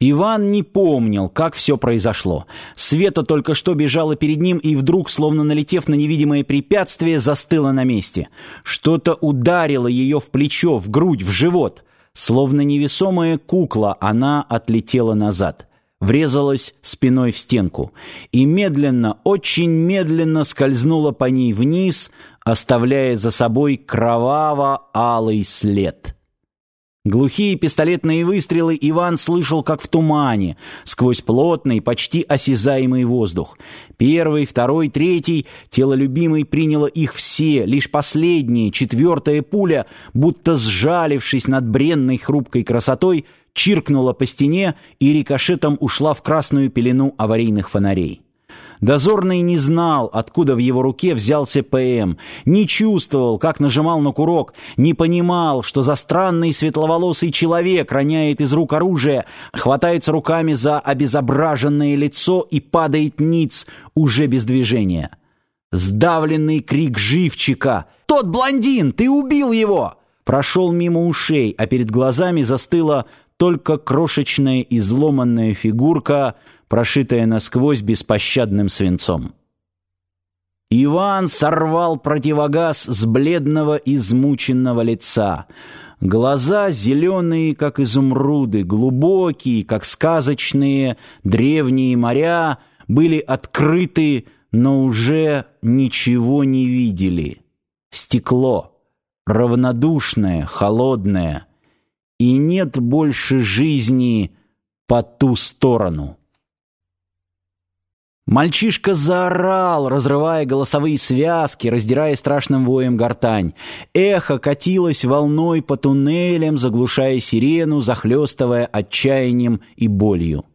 Иван не помнил, как все произошло. Света только что бежала перед ним и вдруг, словно налетев на невидимое препятствие, застыла на месте. Что-то ударило ее в плечо, в грудь, в живот. Словно невесомая кукла, она отлетела назад. Врезалась спиной в стенку и медленно, очень медленно скользнула по ней вниз, оставляя за собой кроваво-алый след. Глухие пистолетные выстрелы Иван слышал как в тумане, сквозь плотный, почти осязаемый воздух. Первый, второй, третий, тело любимой приняло их все, лишь последняя, четвертая пуля, будто сжалившись над бренной хрупкой красотой, чиркнула по стене и рикошетом ушла в красную пелену аварийных фонарей. Дозорный не знал, откуда в его руке взялся ПМ, не чувствовал, как нажимал на курок, не понимал, что за странный светловолосый человек роняет из рук оружие, хватается руками за обезображенное лицо и падает ниц, уже без движения. Сдавленный крик живчика «Тот блондин! Ты убил его!» прошел мимо ушей, а перед глазами застыла только крошечная изломанная фигурка — прошитая насквозь беспощадным свинцом. Иван сорвал противогаз с бледного измученного лица. Глаза зеленые, как изумруды, глубокие, как сказочные древние моря, были открыты, но уже ничего не видели. Стекло, равнодушное, холодное, и нет больше жизни по ту сторону. Мальчишка заорал, разрывая голосовые связки, раздирая страшным воем гортань. Эхо катилось волной по туннелям, заглушая сирену, захлестывая отчаянием и болью.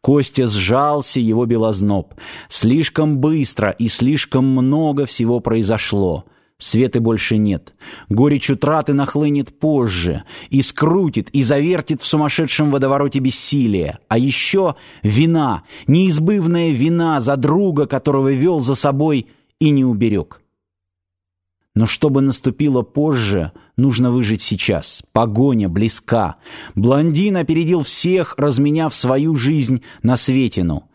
Костя сжался, его белозноб. Слишком быстро и слишком много всего произошло. Светы больше нет. Горечь утраты нахлынет позже, и скрутит, и завертит в сумасшедшем водовороте бессилия. А еще вина, неизбывная вина за друга, которого вел за собой и не уберег. Но чтобы наступило позже, нужно выжить сейчас. Погоня близка. Блондин опередил всех, разменяв свою жизнь на Светину.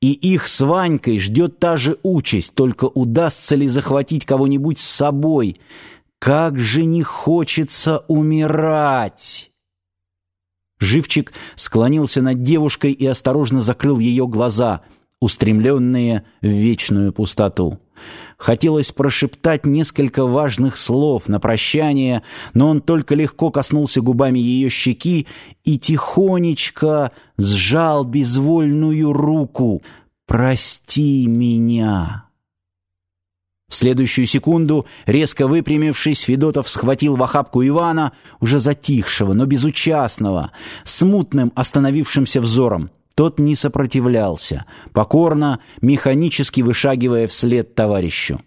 И их с Ванькой ждет та же участь, только удастся ли захватить кого-нибудь с собой. Как же не хочется умирать! Живчик склонился над девушкой и осторожно закрыл ее глаза, устремленные в вечную пустоту. Хотелось прошептать несколько важных слов на прощание, но он только легко коснулся губами ее щеки и тихонечко сжал безвольную руку. «Прости меня!» В следующую секунду, резко выпрямившись, Федотов схватил в охапку Ивана, уже затихшего, но безучастного, смутным остановившимся взором. Тот не сопротивлялся, покорно, механически вышагивая вслед товарищу.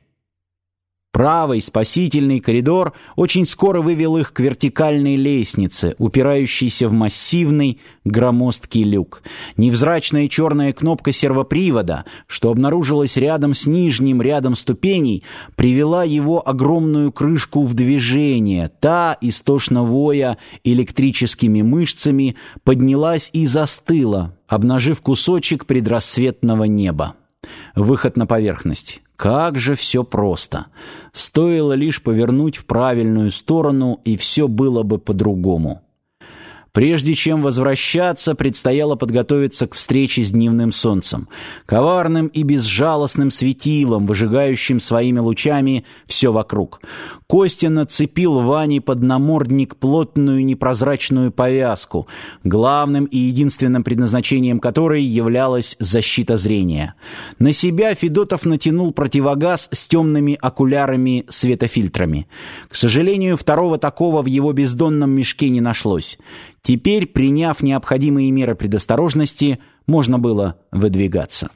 Правый спасительный коридор очень скоро вывел их к вертикальной лестнице, упирающейся в массивный громоздкий люк. Невзрачная черная кнопка сервопривода, что обнаружилась рядом с нижним рядом ступеней, привела его огромную крышку в движение. Та, истошно воя электрическими мышцами, поднялась и застыла, обнажив кусочек предрассветного неба. Выход на поверхность. Как же все просто. Стоило лишь повернуть в правильную сторону, и все было бы по-другому. Прежде чем возвращаться, предстояло подготовиться к встрече с дневным солнцем, коварным и безжалостным светилом, выжигающим своими лучами все вокруг. Костя нацепил Ване под намордник плотную непрозрачную повязку, главным и единственным предназначением которой являлась защита зрения. На себя Федотов натянул противогаз с темными окулярами-светофильтрами. К сожалению, второго такого в его бездонном мешке не нашлось. Теперь, приняв необходимые меры предосторожности, можно было выдвигаться.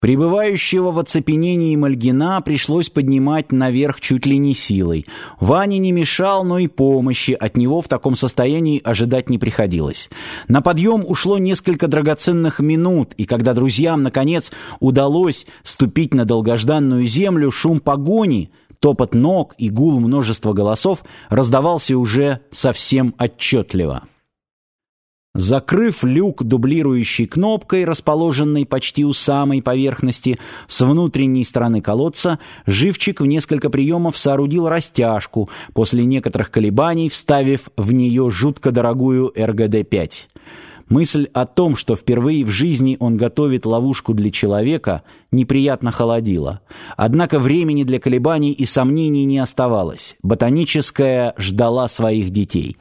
Прибывающего в оцепенении Мальгина пришлось поднимать наверх чуть ли не силой. Ваня не мешал, но и помощи от него в таком состоянии ожидать не приходилось. На подъем ушло несколько драгоценных минут, и когда друзьям, наконец, удалось ступить на долгожданную землю, шум погони — Топот ног и гул множества голосов раздавался уже совсем отчетливо. Закрыв люк дублирующей кнопкой, расположенной почти у самой поверхности, с внутренней стороны колодца, живчик в несколько приемов соорудил растяжку, после некоторых колебаний вставив в нее жутко дорогую РГД-5. Мысль о том, что впервые в жизни он готовит ловушку для человека, неприятно холодила. Однако времени для колебаний и сомнений не оставалось. Ботаническая ждала своих детей.